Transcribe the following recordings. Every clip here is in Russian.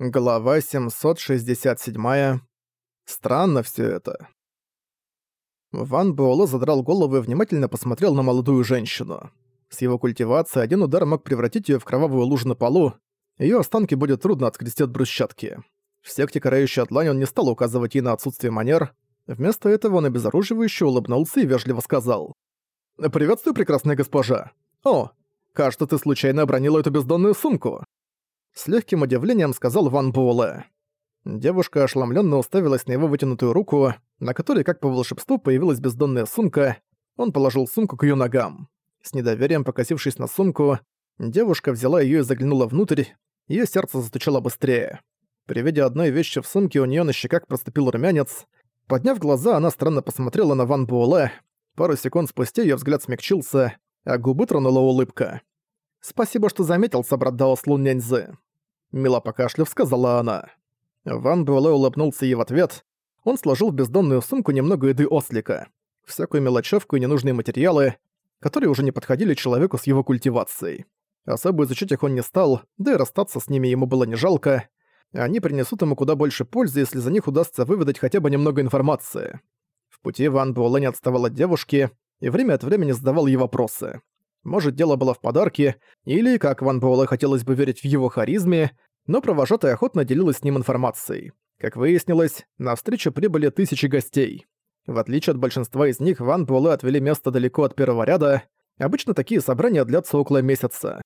Глава 767. Странно все это. Ван Буэлло задрал голову и внимательно посмотрел на молодую женщину. С его культивацией один удар мог превратить ее в кровавую лужу на полу, ее останки будет трудно отскрести от брусчатки. В секте «Карающий Атлань» он не стал указывать ей на отсутствие манер, вместо этого он обезоруживающе улыбнулся и вежливо сказал. «Приветствую, прекрасная госпожа! О, кажется, ты случайно обронила эту бездонную сумку!» С легким удивлением сказал Ван Буэлэ. Девушка ошеломленно уставилась на его вытянутую руку, на которой, как по волшебству, появилась бездонная сумка. Он положил сумку к ее ногам. С недоверием покосившись на сумку, девушка взяла ее и заглянула внутрь, ее сердце застучало быстрее. При виде одной вещи в сумке у нее на щеках проступил румянец. Подняв глаза, она странно посмотрела на Ван Буэлэ. Пару секунд спустя ее взгляд смягчился, а губы тронула улыбка. «Спасибо, что заметил, собрат Даослун Няньзы», Мило покашляв, сказала она. Ван Буэлэ улыбнулся ей в ответ. Он сложил в бездонную сумку немного еды ослика. Всякую мелочевку и ненужные материалы, которые уже не подходили человеку с его культивацией. Особо изучить их он не стал, да и расстаться с ними ему было не жалко. Они принесут ему куда больше пользы, если за них удастся выведать хотя бы немного информации. В пути Ван Буэлэ не отставал от девушки и время от времени задавал ей вопросы. Может, дело было в подарке, или, как Ван Буэлэ хотелось бы верить в его харизме, но провожатая охотно делилась с ним информацией. Как выяснилось, на встречу прибыли тысячи гостей. В отличие от большинства из них, Ван Буэлэ отвели место далеко от первого ряда. Обычно такие собрания длятся около месяца.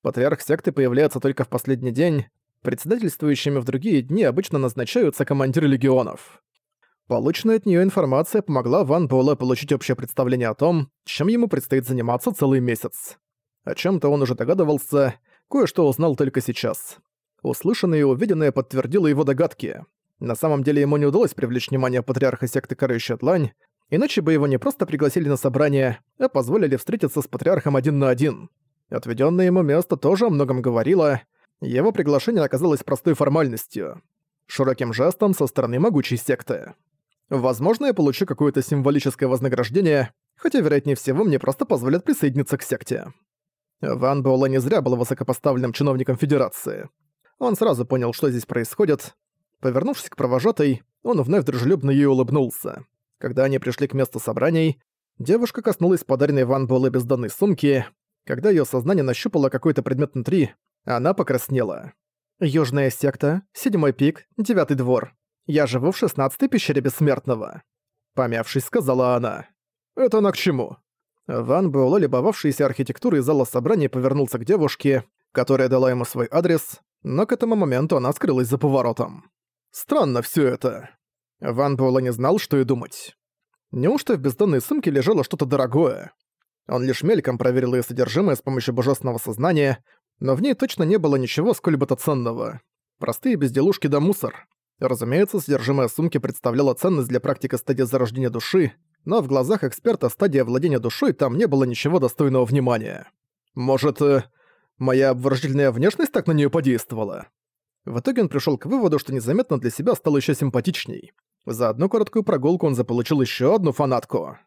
Патриарх секты появляется только в последний день. Председательствующими в другие дни обычно назначаются командиры легионов. Полученная от нее информация помогла Ван Буэлэ получить общее представление о том, чем ему предстоит заниматься целый месяц. О чем то он уже догадывался, кое-что узнал только сейчас. Услышанное и увиденное подтвердило его догадки. На самом деле ему не удалось привлечь внимание патриарха секты Карающая Тлань, иначе бы его не просто пригласили на собрание, а позволили встретиться с патриархом один на один. Отведенное ему место тоже о многом говорило, его приглашение оказалось простой формальностью. Широким жестом со стороны могучей секты. Возможно, я получу какое-то символическое вознаграждение, хотя, вероятнее всего, мне просто позволят присоединиться к секте. Ван Буэлэ не зря был высокопоставленным чиновником Федерации. Он сразу понял, что здесь происходит. Повернувшись к провожатой, он вновь дружелюбно ей улыбнулся. Когда они пришли к месту собраний, девушка коснулась подаренной Ван Буэлэ бездонной сумки. Когда ее сознание нащупало какой-то предмет внутри, она покраснела. «Южная секта, седьмой пик, девятый двор. Я живу в шестнадцатой пещере Бессмертного», — помявшись, сказала она. «Это она к чему?» Ван Буэлло, любовавшийся архитектурой зала собрания, повернулся к девушке, которая дала ему свой адрес, но к этому моменту она скрылась за поворотом. Странно все это. Ван Буэлло не знал, что и думать. Неужто в бездонной сумке лежало что-то дорогое? Он лишь мельком проверил ее содержимое с помощью божественного сознания, но в ней точно не было ничего сколь-бы-то ценного. Простые безделушки да мусор. Разумеется, содержимое сумки представляло ценность для практика стадии зарождения души, но в глазах эксперта стадия владения душой там не было ничего достойного внимания. Может, э, моя обворожительная внешность так на нее подействовала? В итоге он пришел к выводу, что незаметно для себя стал еще симпатичней. За одну короткую прогулку он заполучил еще одну фанатку.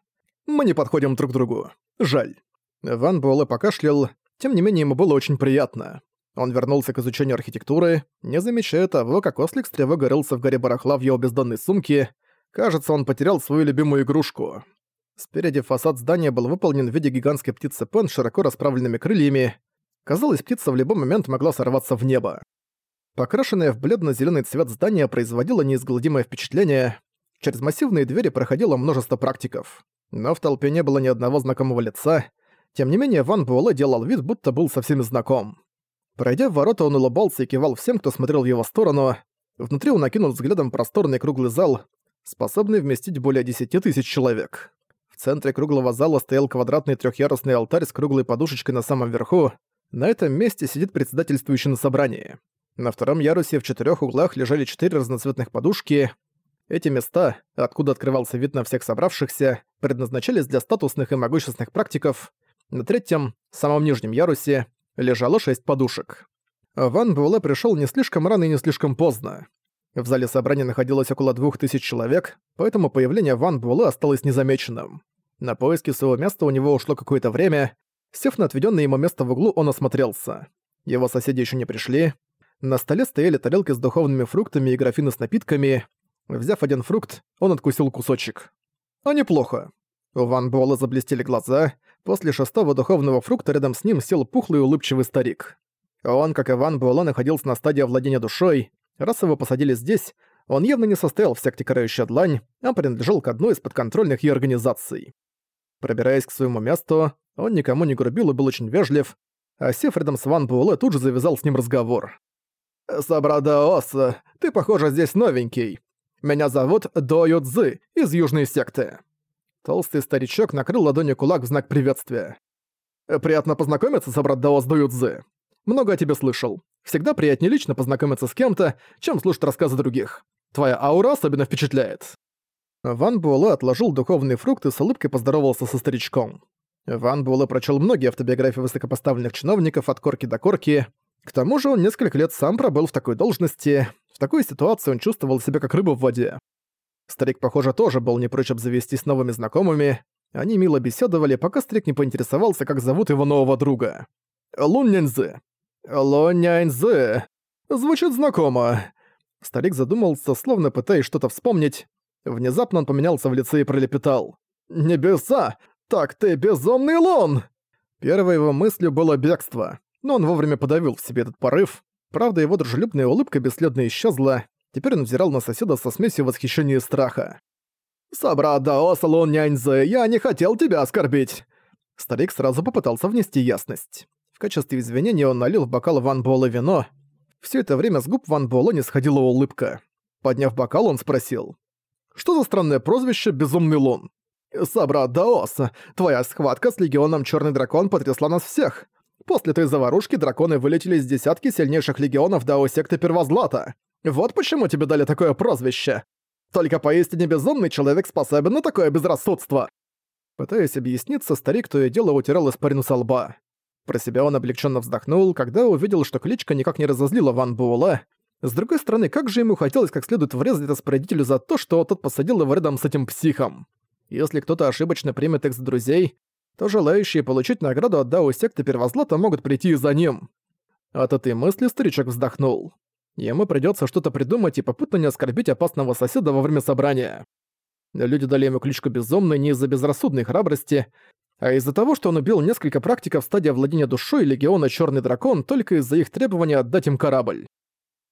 Мы не подходим друг к другу. Жаль. Ван Буэлэ покашлял, тем не менее ему было очень приятно. Он вернулся к изучению архитектуры, не замечая того, как ослик с тревогой рылся в горе барахла в его бездонной сумке. Кажется, он потерял свою любимую игрушку. Спереди фасад здания был выполнен в виде гигантской птицы Пен с широко расправленными крыльями. Казалось, птица в любой момент могла сорваться в небо. Покрашенное в бледно-зелёный цвет здание производило неизгладимое впечатление. Через массивные двери проходило множество практиков. Но в толпе не было ни одного знакомого лица. Тем не менее, Ван Буэлэ делал вид, будто был со всеми знаком. Пройдя в ворота, он улыбался и кивал всем, кто смотрел в его сторону. Внутри он окинул взглядом просторный круглый зал, способный вместить более десяти тысяч человек. В центре круглого зала стоял квадратный трехъярусный алтарь с круглой подушечкой на самом верху. На этом месте сидит председательствующий на собрании. На втором ярусе в четырех углах лежали четыре разноцветных подушки. Эти места, откуда открывался вид на всех собравшихся, предназначались для статусных и могущественных практиков. На третьем, самом нижнем ярусе, лежало шесть подушек. Ван Буэлэ пришёл не слишком рано и не слишком поздно. В зале собрания находилось около двух тысяч человек, поэтому появление Ван Буэлэ осталось незамеченным. На поиски своего места у него ушло какое-то время. Сев на отведённое ему место в углу, он осмотрелся. Его соседи ещё не пришли. На столе стояли тарелки с духовными фруктами и графины с напитками. Взяв один фрукт, он откусил кусочек. А неплохо. У Ван Буэлла заблестели глаза. После шестого духовного фрукта рядом с ним сел пухлый улыбчивый старик. Он, как и Ван Буэлла, находился на стадии владения душой. Раз его посадили здесь, он явно не состоял в секте Карающая Длань, а принадлежал к одной из подконтрольных ей организаций. Пробираясь к своему месту, он никому не грубил и был очень вежлив, а сев рядом с Ван Буэлэ тут же завязал с ним разговор. «Сабрадаос, ты, похоже, здесь новенький. Меня зовут До Юдзы из Южной секты». Толстый старичок накрыл ладонью кулак в знак приветствия. «Приятно познакомиться, Сабрадаос До Юдзы. Много о тебе слышал. Всегда приятнее лично познакомиться с кем-то, чем слушать рассказы других. Твоя аура особенно впечатляет». Ван Буэлэ отложил духовный фрукт и с улыбкой поздоровался со старичком. Ван Буэлэ прочел многие автобиографии высокопоставленных чиновников от корки до корки, к тому же он несколько лет сам пробыл в такой должности, в такой ситуации он чувствовал себя как рыба в воде. Старик, похоже, тоже был не прочь обзавестись новыми знакомыми. Они мило беседовали, пока старик не поинтересовался, как зовут его нового друга. Лун Няньзы. Лун Няньзы. Звучит знакомо. Старик задумался, словно пытаясь что-то вспомнить. Внезапно он поменялся в лице и пролепетал. «Небеса! Так ты безумный Лун!» Первой его мыслью было бегство но он вовремя подавил в себе этот порыв. Правда, его дружелюбная улыбка бесследно исчезла. Теперь он взирал на соседа со смесью восхищения и страха. «Собрат Дао Салон Няньзы, я не хотел тебя оскорбить!» Старик сразу попытался внести ясность. В качестве извинения он налил в бокал Ван Буэлла вино. Все это время с губ Ван Буэлла не сходила улыбка. Подняв бокал, он спросил. «Что за странное прозвище «Безумный Лун»?» «Собрат Даос, твоя схватка с Легионом Черный Дракон потрясла нас всех. После той заварушки драконы вылетели из десятки сильнейших легионов Дао-секты Первозлата. Вот почему тебе дали такое прозвище. Только поистине безумный человек способен на такое безрассудство. Пытаясь объясниться, старик то и дело утирал испарину со лба. Про себя он облегченно вздохнул, когда увидел, что кличка никак не разозлила Ван Буэлла. С другой стороны, как же ему хотелось как следует врезать распорядителю за то, что тот посадил его рядом с этим психом. Если кто-то ошибочно примет их за друзей, то желающие получить награду от Дао секты Первозлата могут прийти и за ним. От этой мысли старичок вздохнул. Ему придётся что-то придумать и попутно не оскорбить опасного соседа во время собрания. Люди дали ему кличку Безумный не из-за безрассудной храбрости, а из-за того, что он убил несколько практиков стадии владения душой Легиона Чёрный Дракон только из-за их требования отдать им корабль.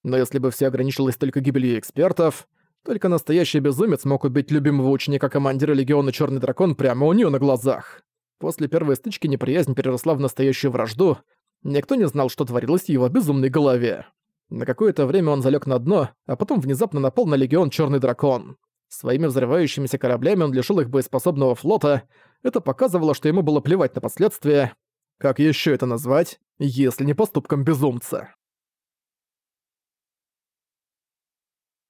Но если бы все ограничилось только гибелью экспертов, только настоящий безумец мог убить любимого ученика командира Легиона Чёрный Дракон прямо у неё на глазах. После первой стычки неприязнь переросла в настоящую вражду. Никто не знал, что творилось в его безумной голове. На какое-то время он залег на дно, а потом внезапно напал на легион Черный Дракон. Своими взрывающимися кораблями он лишил их боеспособного флота. Это показывало, что ему было плевать на последствия. Как еще это назвать, если не поступком безумца?